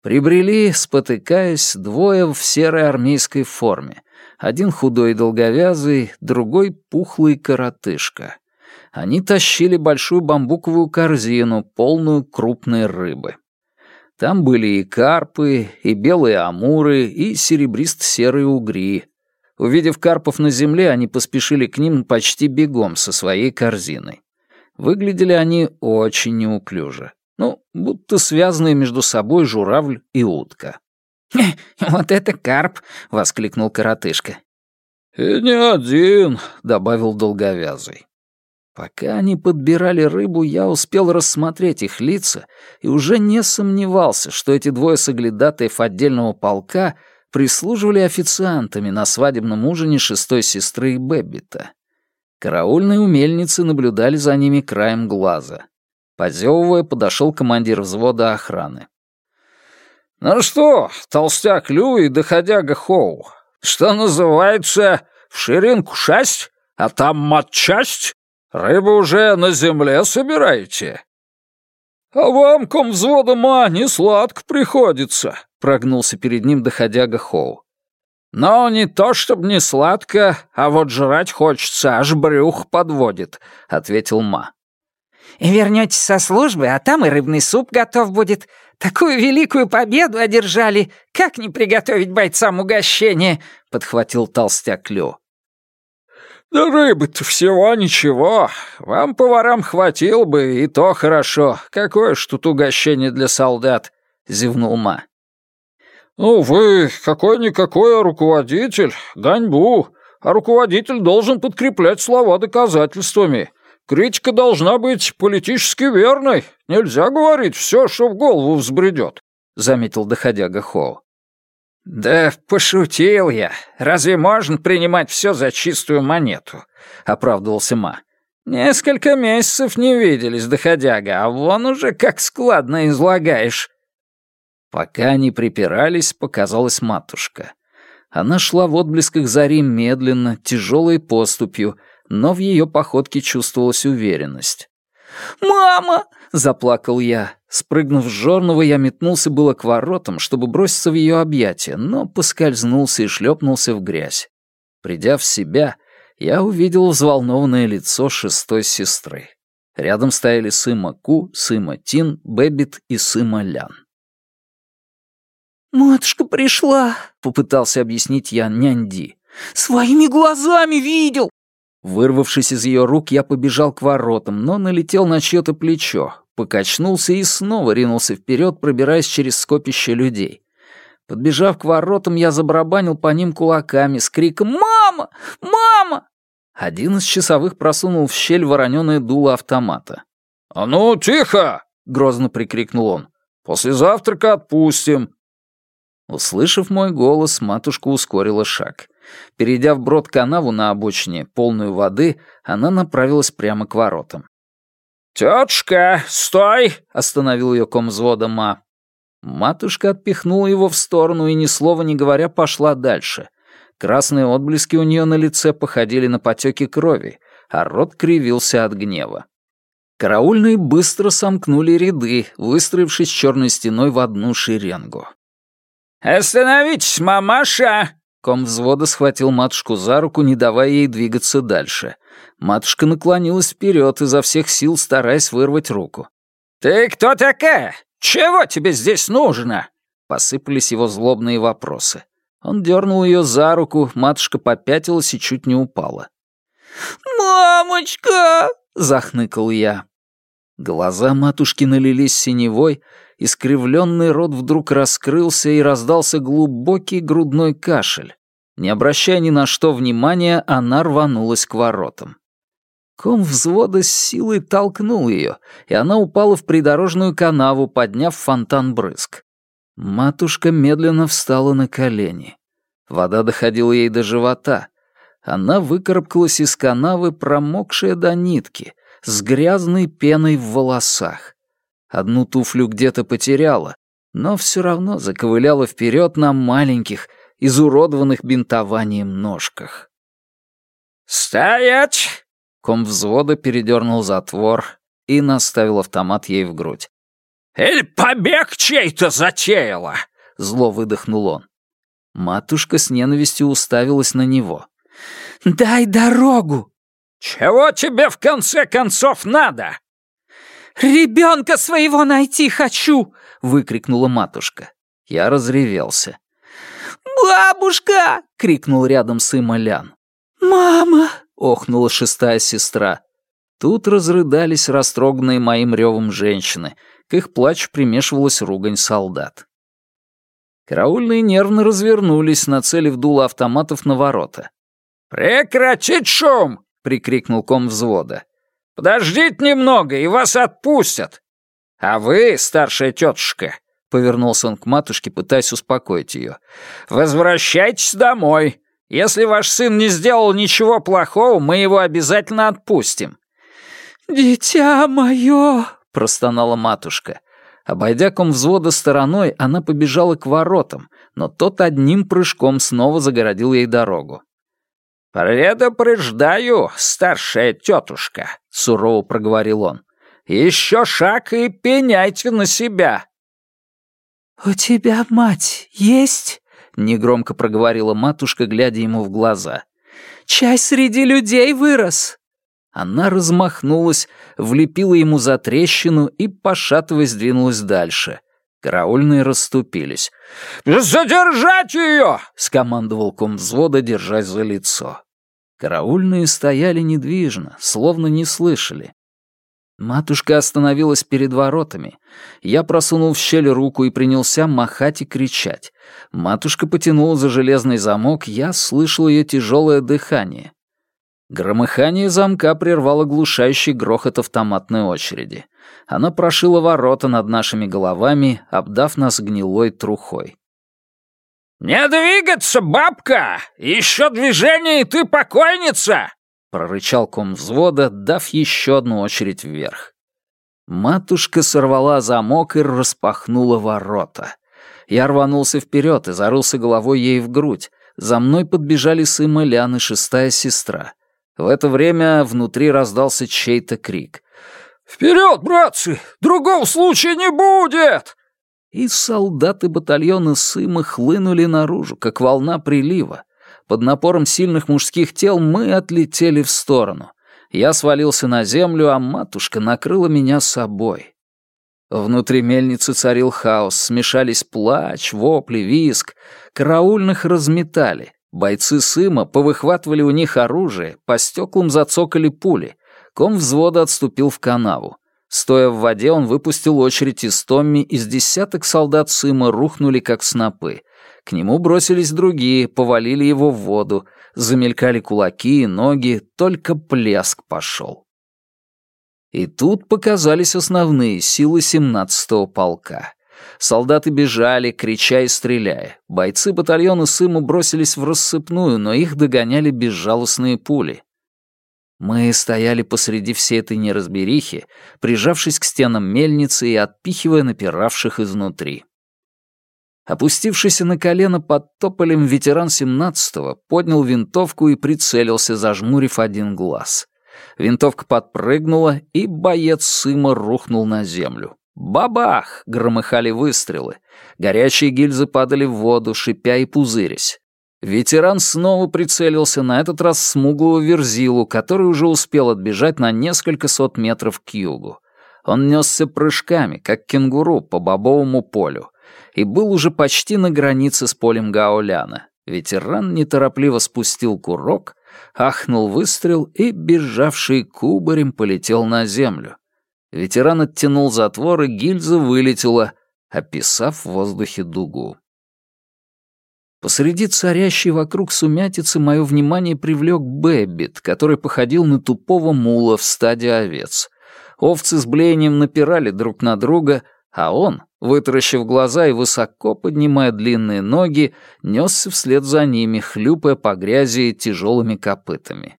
Прибрели, спотыкаясь, двое в серой армейской форме. Один худой и долговязый, другой пухлый коротышка. Они тащили большую бамбуковую корзину, полную крупной рыбы. Там были и карпы, и белые амуры, и серебристо-серые угри. Увидев карпов на земле, они поспешили к ним почти бегом со своей корзиной. Выглядели они очень неуклюже. Ну, будто связанные между собой журавль и утка. «Вот это карп!» — воскликнул коротышка. «И не один», — добавил долговязый. Пока они подбирали рыбу, я успел рассмотреть их лица и уже не сомневался, что эти двое соглядатаев отдельного полка прислуживали официантами на свадебном ужине шестой сестры Бэббита. Караульные умельницы наблюдали за ними краем глаза. Позевывая, подошел командир взвода охраны. «Ну что, толстяк Лю и доходяга Хоу, что называется, в ширинку шасть, а там матчасть?» Рыбу уже на земле собираете?» «А вам, ком взвода ма, не сладко приходится», — прогнулся перед ним доходяга Хоу. «Но не то, чтобы не сладко, а вот жрать хочется, аж брюх подводит», — ответил Ма. «И вернётесь со службы, а там и рыбный суп готов будет. Такую великую победу одержали. Как не приготовить бойцам угощение?» — подхватил толстяк Лю. «Да рыбы-то всего ничего. Вам, поварам, хватило бы, и то хорошо. Какое ж тут угощение для солдат?» — зевнул Ма. «Ну, вы какой-никакой руководитель, гоньбу, а руководитель должен подкреплять слова доказательствами. Критика должна быть политически верной. Нельзя говорить все, что в голову взбредет», — заметил доходяга Хоу. «Да пошутил я. Разве можно принимать все за чистую монету?» — оправдывался Ма. «Несколько месяцев не виделись, доходяга, а вон уже как складно излагаешь». Пока они припирались, показалась матушка. Она шла в отблесках зари медленно, тяжелой поступью, но в ее походке чувствовалась уверенность. «Мама!» — заплакал я. Спрыгнув с жорного, я метнулся было к воротам, чтобы броситься в ее объятия, но поскользнулся и шлепнулся в грязь. Придя в себя, я увидел взволнованное лицо шестой сестры. Рядом стояли Сыма Ку, Сыма Тин, Бэббит и Сыма Лян. «Матушка пришла», — попытался объяснить я нянди. «Своими глазами видел!» Вырвавшись из ее рук, я побежал к воротам, но налетел на чье-то плечо, покачнулся и снова ринулся вперед, пробираясь через скопище людей. Подбежав к воротам, я забарабанил по ним кулаками с криком «Мама! Мама!». Один из часовых просунул в щель вороненое дуло автомата. «А ну, тихо!» — грозно прикрикнул он. «После завтрака отпустим». Услышав мой голос, матушка ускорила шаг. Перейдя вброд канаву на обочине, полную воды, она направилась прямо к воротам. «Тетушка, стой!» — остановил ее комзвода Ма. Матушка отпихнула его в сторону и, ни слова не говоря, пошла дальше. Красные отблески у нее на лице походили на потеки крови, а рот кривился от гнева. Караульные быстро сомкнули ряды, выстроившись черной стеной в одну шеренгу. «Остановитесь, мамаша!» Ком взвода схватил матушку за руку, не давая ей двигаться дальше. Матушка наклонилась вперед, изо всех сил стараясь вырвать руку. «Ты кто такая? Чего тебе здесь нужно?» Посыпались его злобные вопросы. Он дернул ее за руку, матушка попятилась и чуть не упала. «Мамочка!» — захныкал я. Глаза матушки налились синевой, искривленный рот вдруг раскрылся и раздался глубокий грудной кашель. Не обращая ни на что внимания, она рванулась к воротам. Ком взвода с силой толкнул ее, и она упала в придорожную канаву, подняв фонтан брызг. Матушка медленно встала на колени. Вода доходила ей до живота. Она выкарабкалась из канавы, промокшая до нитки, с грязной пеной в волосах. Одну туфлю где-то потеряла, но все равно заковыляла вперед на маленьких, изуродованных бинтованием ножках. «Стоять!» Ком взвода передернул затвор и наставил автомат ей в грудь. «Или побег чей-то затеяла!» — зло выдохнул он. Матушка с ненавистью уставилась на него. «Дай дорогу!» «Чего тебе в конце концов надо?» «Ребенка своего найти хочу!» — выкрикнула матушка. Я разревелся. «Бабушка!» — крикнул рядом сын Малян. «Мама!» — охнула шестая сестра. Тут разрыдались растроганные моим ревом женщины. К их плачу примешивалась ругань солдат. Караульные нервно развернулись, нацелив дуло автоматов на ворота. «Прекратить шум!» — прикрикнул ком взвода. «Подождите немного, и вас отпустят. А вы, старшая тетушка, Повернулся он к матушке, пытаясь успокоить ее. «Возвращайтесь домой. Если ваш сын не сделал ничего плохого, мы его обязательно отпустим». «Дитя мое!» — простонала матушка. Обойдя ком взвода стороной, она побежала к воротам, но тот одним прыжком снова загородил ей дорогу. «Предупреждаю, старшая тетушка», — сурово проговорил он. «Еще шаг и пеняйте на себя». «У тебя мать есть?» — негромко проговорила матушка, глядя ему в глаза. «Чай среди людей вырос!» Она размахнулась, влепила ему за трещину и, пошатываясь, двинулась дальше. Караульные расступились. «Задержать ее!» — скомандовал ком взвода, держась за лицо. Караульные стояли недвижно, словно не слышали. Матушка остановилась перед воротами. Я просунул в щель руку и принялся махать и кричать. Матушка потянула за железный замок, я слышал ее тяжелое дыхание. Громыхание замка прервало глушающий грохот автоматной очереди. Она прошила ворота над нашими головами, обдав нас гнилой трухой. «Не двигаться, бабка! Еще движение, и ты покойница!» прорычал ком взвода, дав еще одну очередь вверх. Матушка сорвала замок и распахнула ворота. Я рванулся вперед и зарылся головой ей в грудь. За мной подбежали Сыма Лян и шестая сестра. В это время внутри раздался чей-то крик. «Вперед, братцы! Другого случая не будет!» И солдаты батальона Сыма хлынули наружу, как волна прилива. Под напором сильных мужских тел мы отлетели в сторону. Я свалился на землю, а матушка накрыла меня собой. Внутри мельницы царил хаос, смешались плач, вопли, виск. Караульных разметали. Бойцы Сыма повыхватывали у них оружие, по стеклам зацокали пули. Ком взвода отступил в канаву. Стоя в воде, он выпустил очередь из Томми, из десяток солдат Сыма рухнули, как снопы. К нему бросились другие, повалили его в воду, замелькали кулаки и ноги, только плеск пошел. И тут показались основные силы 17-го полка. Солдаты бежали, крича и стреляя. Бойцы батальона Сыму бросились в рассыпную, но их догоняли безжалостные пули. Мы стояли посреди всей этой неразберихи, прижавшись к стенам мельницы и отпихивая напиравших изнутри. Опустившийся на колено под тополем ветеран 17-го поднял винтовку и прицелился, зажмурив один глаз. Винтовка подпрыгнула, и боец Сыма рухнул на землю. «Бабах!» — громыхали выстрелы. Горячие гильзы падали в воду, шипя и пузырясь. Ветеран снова прицелился, на этот раз смуглого верзилу, который уже успел отбежать на несколько сот метров к югу. Он несся прыжками, как кенгуру, по бобовому полю и был уже почти на границе с полем Гаоляна. Ветеран неторопливо спустил курок, ахнул выстрел и, бежавший кубарем, полетел на землю. Ветеран оттянул затвор, и гильза вылетела, описав в воздухе дугу. Посреди царящей вокруг сумятицы мое внимание привлек Бэббит, который походил на тупого мула в стаде овец. Овцы с блеянием напирали друг на друга, а он, вытаращив глаза и высоко поднимая длинные ноги, несся вслед за ними, хлюпая по грязи тяжелыми копытами.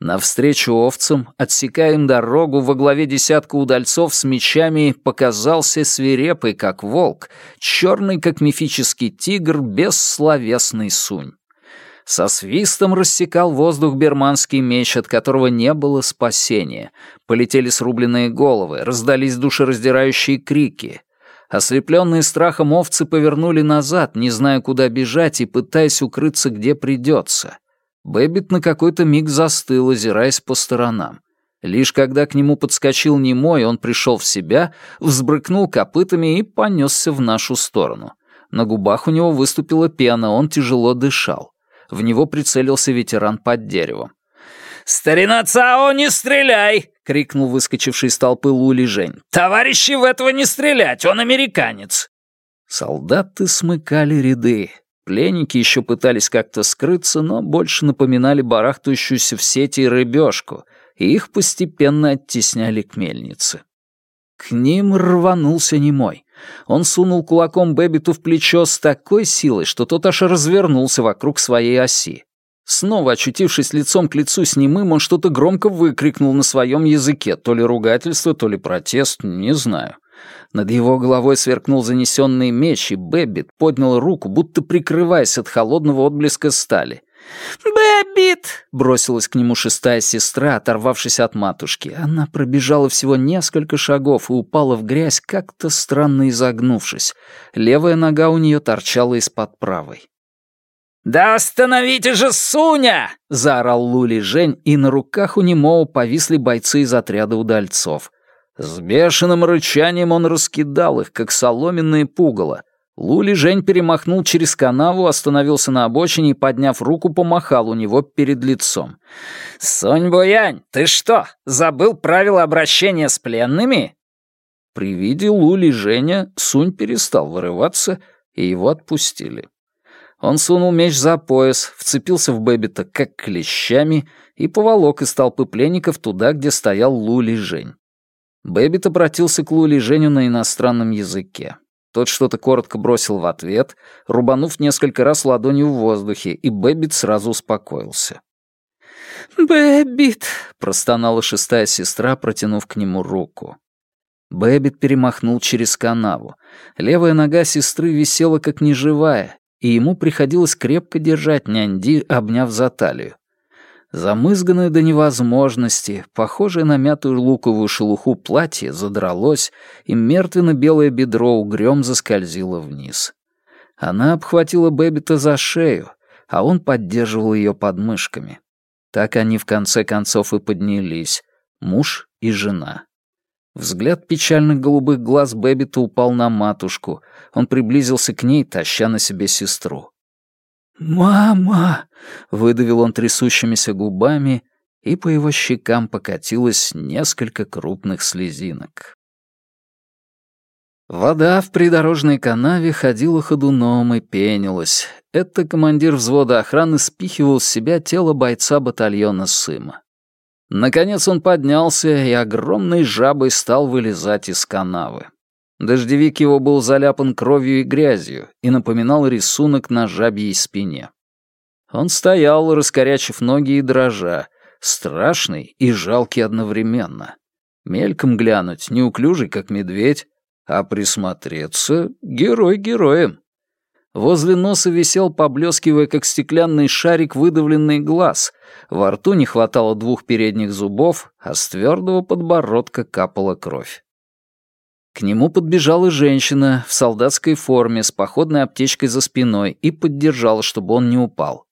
Навстречу овцам, отсекая им дорогу, во главе десятка удальцов с мечами показался свирепый, как волк, черный, как мифический тигр, бессловесный Сунь. Со свистом рассекал воздух бирманский меч, от которого не было спасения. Полетели срубленные головы, раздались душераздирающие крики. Ослепленные страхом овцы повернули назад, не зная, куда бежать и пытаясь укрыться, где придется. Бэббит на какой-то миг застыл, озираясь по сторонам. Лишь когда к нему подскочил немой, он пришел в себя, взбрыкнул копытами и понесся в нашу сторону. На губах у него выступила пена, он тяжело дышал. В него прицелился ветеран под деревом. «Старина Цао, не стреляй!» — крикнул выскочивший из толпы Лули Жень. «Товарищи, в этого не стрелять, он американец!» Солдаты смыкали ряды. Пленники еще пытались как-то скрыться, но больше напоминали барахтающуюся в сети рыбешку, и их постепенно оттесняли к мельнице. К ним рванулся немой. Он сунул кулаком Бэббиту в плечо с такой силой, что тот аж развернулся вокруг своей оси. Снова очутившись лицом к лицу с немым, он что-то громко выкрикнул на своем языке, то ли ругательство, то ли протест, не знаю. Над его головой сверкнул занесенный меч, и Бэббит поднял руку, будто прикрываясь от холодного отблеска стали. «Бэббит!» — бросилась к нему шестая сестра, оторвавшись от матушки. Она пробежала всего несколько шагов и упала в грязь, как-то странно изогнувшись. Левая нога у нее торчала из-под правой. «Да остановите же Суня!» — заорал Лу Лижэнь, и на руках у немого повисли бойцы из отряда удальцов. С бешеным рычанием он раскидал их, как соломенные пугала, Лули Жень перемахнул через канаву, остановился на обочине и, подняв руку, помахал у него перед лицом. «Сонь Буянь, ты что, забыл правила обращения с пленными?» При виде Лули Женя Сунь перестал вырываться, и его отпустили. Он сунул меч за пояс, вцепился в Бэббита как клещами и поволок из толпы пленников туда, где стоял Лули Жень. Бэббит обратился к Лу Лижэню на иностранном языке. Тот что-то коротко бросил в ответ, рубанув несколько раз ладонью в воздухе, и Бэббит сразу успокоился. «Бэббит!» — простонала шестая сестра, протянув к нему руку. Бэббит перемахнул через канаву. Левая нога сестры висела как неживая, и ему приходилось крепко держать Няньди, обняв за талию. Замызганное до невозможности, похожее на мятую луковую шелуху платье задралось, и мертвенно-белое бедро угрём заскользило вниз. Она обхватила Бэббита за шею, а он поддерживал ее под мышками. Так они в конце концов и поднялись, муж и жена. Взгляд печальных голубых глаз Бэббита упал на матушку. Он приблизился к ней, таща на себе сестру. «Мама!» — выдавил он трясущимися губами, и по его щекам покатилось несколько крупных слезинок. Вода в придорожной канаве ходила ходуном и пенилась. Это командир взвода охраны спихивал с себя тело бойца батальона Сыма. Наконец он поднялся и огромной жабой стал вылезать из канавы. Дождевик его был заляпан кровью и грязью и напоминал рисунок на жабьей спине. Он стоял, раскорячив ноги и дрожа, страшный и жалкий одновременно. Мельком глянуть, неуклюжий, как медведь, а присмотреться — герой героем. Возле носа висел, поблескивая, как стеклянный шарик, выдавленный глаз. Во рту не хватало двух передних зубов, а с твердого подбородка капала кровь. К нему подбежала женщина в солдатской форме с походной аптечкой за спиной и поддержала, чтобы он не упал.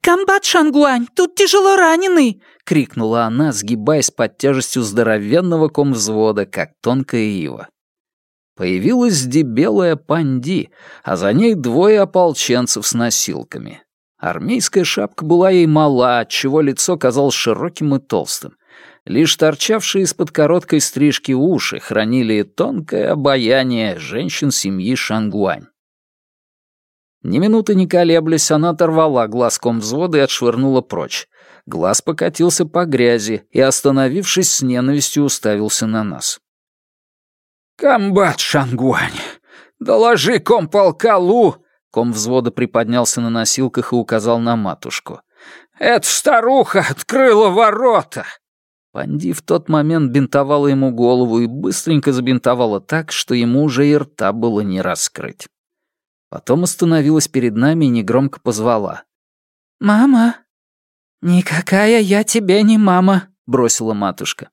«Комбат Шангуань, тут тяжело раненый!» — крикнула она, сгибаясь под тяжестью здоровенного комвзвода, как тонкая ива. Появилась дебелая панди, а за ней двое ополченцев с носилками. Армейская шапка была ей мала, отчего лицо казалось широким и толстым. Лишь торчавшие из-под короткой стрижки уши хранили тонкое обаяние женщин семьи Шангуань. Ни минуты не колеблясь, она оторвала глазком взвода и отшвырнула прочь. Глаз покатился по грязи и, остановившись с ненавистью, уставился на нас. «Комбат Шангуань, доложи комполка Лу!» Ком взвода приподнялся на носилках и указал на матушку. «Эта старуха открыла ворота!» Панди в тот момент бинтовала ему голову и быстренько забинтовала так, что ему уже и рта было не раскрыть. Потом остановилась перед нами и негромко позвала. «Мама!» «Никакая я тебе не мама», — бросила матушка.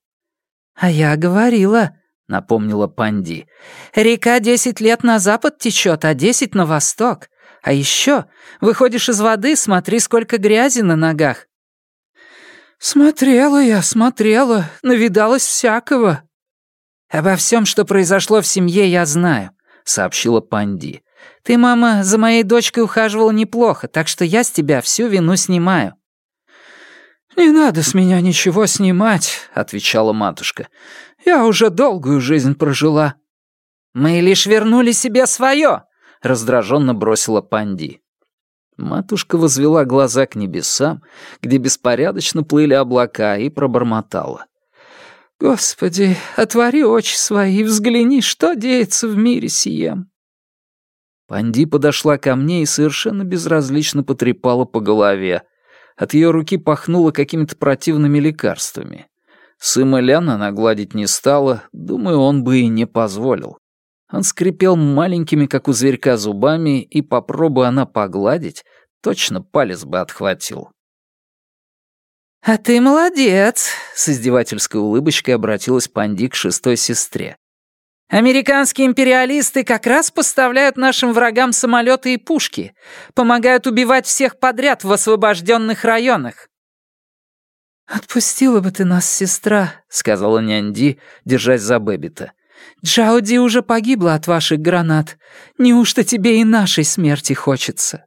«А я говорила», — напомнила Панди. «Река десять лет на запад течет, а десять на восток. А еще выходишь из воды, смотри, сколько грязи на ногах. «Смотрела я, смотрела, навидалась всякого». «Обо всем, что произошло в семье, я знаю», — сообщила Панди. «Ты, мама, за моей дочкой ухаживала неплохо, так что я с тебя всю вину снимаю». «Не надо с меня ничего снимать», — отвечала матушка. «Я уже долгую жизнь прожила». Мы лишь вернули себе свое!» — раздраженно бросила Панди. Матушка возвела глаза к небесам, где беспорядочно плыли облака, и пробормотала. «Господи, отвори очи свои и взгляни, что деется в мире сием». Панди подошла ко мне и совершенно безразлично потрепала по голове. От ее руки пахнуло какими-то противными лекарствами. Сыма Лян она гладить не стала, думаю, он бы и не позволил. Он скрипел маленькими, как у зверька, зубами, и, попробуя она погладить, точно палец бы отхватил. «А ты молодец!» — с издевательской улыбочкой обратилась Паньди к шестой сестре. «Американские империалисты как раз поставляют нашим врагам самолеты и пушки, помогают убивать всех подряд в освобожденных районах». «Отпустила бы ты нас, сестра», — сказала Няньди, держась за Бэббита. Чжаоди уже погибла от ваших гранат. Неужто тебе и нашей смерти хочется?»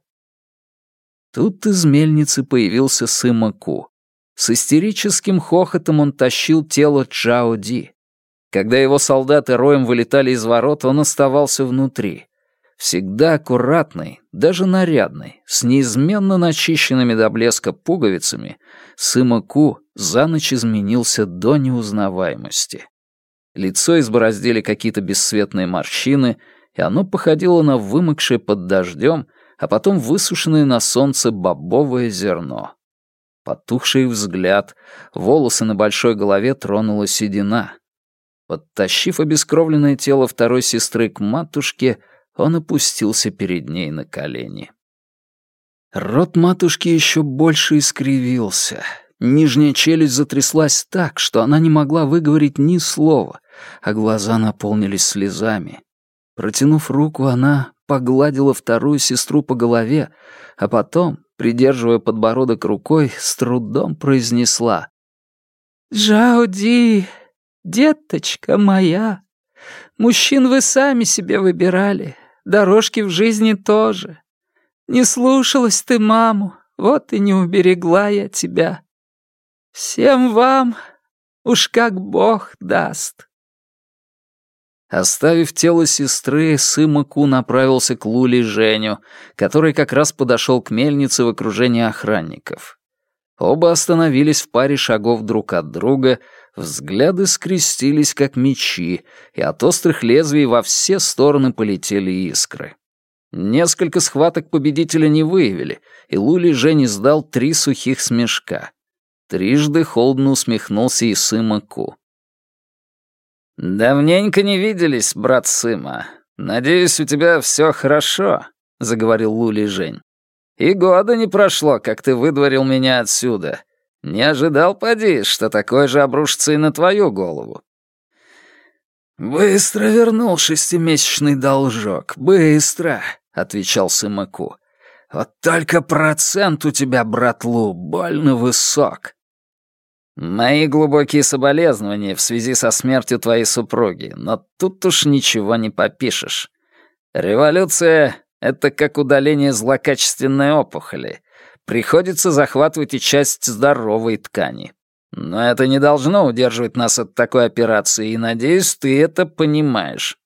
Тут из мельницы появился Сыма Ку. С истерическим хохотом он тащил тело Джао Ди. Когда его солдаты роем вылетали из ворот, он оставался внутри. Всегда аккуратный, даже нарядный, с неизменно начищенными до блеска пуговицами, Сыма Ку за ночь изменился до неузнаваемости. Лицо избороздили какие-то бесцветные морщины, и оно походило на вымокшее под дождем, а потом высушенное на солнце бобовое зерно. Потухший взгляд, волосы на большой голове тронула седина. Подтащив обескровленное тело второй сестры к матушке, он опустился перед ней на колени. Рот матушки еще больше искривился. Нижняя челюсть затряслась так, что она не могла выговорить ни слова, а глаза наполнились слезами. Протянув руку, она погладила вторую сестру по голове, а потом, придерживая подбородок рукой, с трудом произнесла. «Джауди, деточка моя, мужчин вы сами себе выбирали, дорожки в жизни тоже. Не слушалась ты маму, вот и не уберегла я тебя. Всем вам уж как Бог даст». Оставив тело сестры, Сыма Ку направился к Лули Женю, который как раз подошел к мельнице в окружении охранников. Оба остановились в паре шагов друг от друга, взгляды скрестились как мечи, и от острых лезвий во все стороны полетели искры. Несколько схваток победителя не выявили, и Лули Жень издал три сухих смешка. Трижды холодно усмехнулся и Сыма Ку. «Давненько не виделись, брат Сыма. Надеюсь, у тебя все хорошо», — заговорил Лули Жень. «И года не прошло, как ты выдворил меня отсюда. Не ожидал, поди, что такое же обрушится и на твою голову». «Быстро вернул шестимесячный должок, быстро», — отвечал Сымаку. «Вот только процент у тебя, брат Лу, больно высок». «Мои глубокие соболезнования в связи со смертью твоей супруги, но тут уж ничего не попишешь. Революция — это как удаление злокачественной опухоли. Приходится захватывать и часть здоровой ткани. Но это не должно удерживать нас от такой операции, и, надеюсь, ты это понимаешь».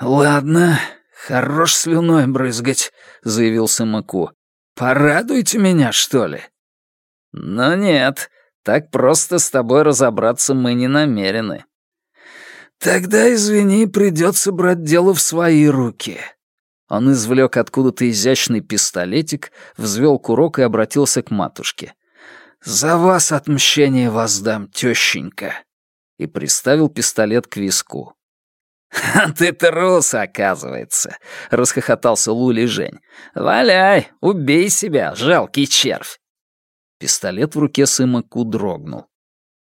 «Ладно, хорош слюной брызгать», — заявил Сымаку. «Порадуйте меня, что ли?» «Но нет, так просто с тобой разобраться мы не намерены». «Тогда, извини, придется брать дело в свои руки». Он извлек откуда-то изящный пистолетик, взвел курок и обратился к матушке. «За вас отмщение воздам, тещенька!» И приставил пистолет к виску. «Ты трус, оказывается!» — расхохотался Лули Жень. «Валяй, убей себя, жалкий червь!» Пистолет в руке Сыма-Ку дрогнул.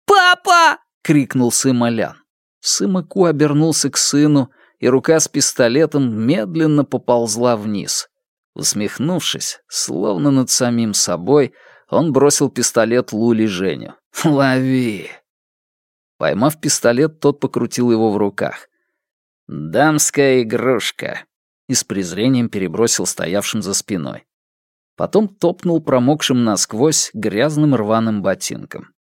«Папа!» — крикнул Сыма-Лян. Сыма-Ку обернулся к сыну, и рука с пистолетом медленно поползла вниз. Усмехнувшись, словно над самим собой, он бросил пистолет Лули Женю. «Лови!» Поймав пистолет, тот покрутил его в руках. «Дамская игрушка!» и с презрением перебросил стоявшим за спиной потом топнул промокшим насквозь грязным рваным ботинком.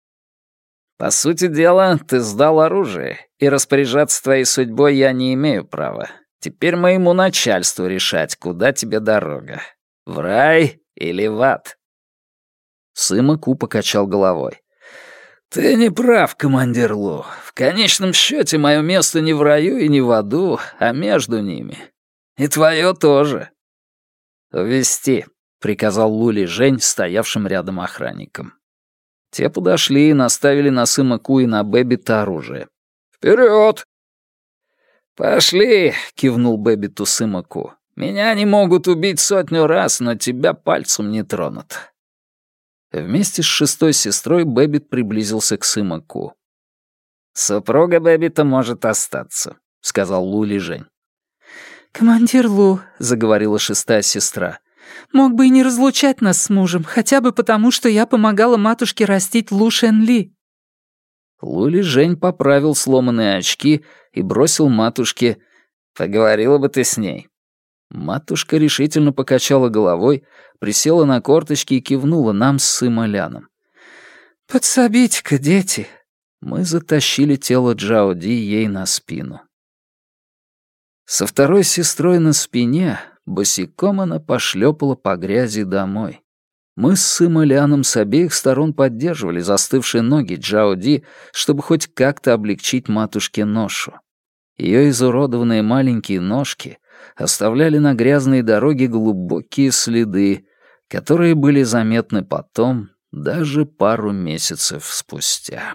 По сути дела, ты сдал оружие, и распоряжаться твоей судьбой я не имею права. Теперь моему начальству решать, куда тебе дорога. В рай или в ад?» Сыма Ку покачал головой. «Ты не прав, командир Лу. В конечном счете мое место не в раю и не в аду, а между ними. И твое тоже». «Увести», — приказал Лу Лижэнь стоявшим рядом охранникам. Те подошли и наставили на Сыма Ку и на Бэббита оружие. «Вперед!» «Пошли!» — кивнул Бэббиту Сыма Ку. «Меня они могут убить сотню раз, но тебя пальцем не тронут. Вместе с шестой сестрой Бэббит приблизился к Сыма Ку. «Супруга Бэббита может остаться», — сказал Лу Лижэнь. «Командир Лу», — заговорила шестая сестра, «мог бы и не разлучать нас с мужем, хотя бы потому, что я помогала матушке растить Лу Шэнли». Лули Жень поправил сломанные очки и бросил матушке «Поговорила бы ты с ней». Матушка решительно покачала головой, присела на корточки и кивнула нам с Сымоляном. «Подсобите-ка, дети!» Мы затащили тело Джао Ди ей на спину. Со второй сестрой на спине босиком она пошлепала по грязи домой. Мы с Сымоляном с обеих сторон поддерживали застывшие ноги Джао Ди, чтобы хоть как-то облегчить матушке ношу. Ее изуродованные маленькие ножки оставляли на грязной дороге глубокие следы, которые были заметны потом, даже пару месяцев спустя.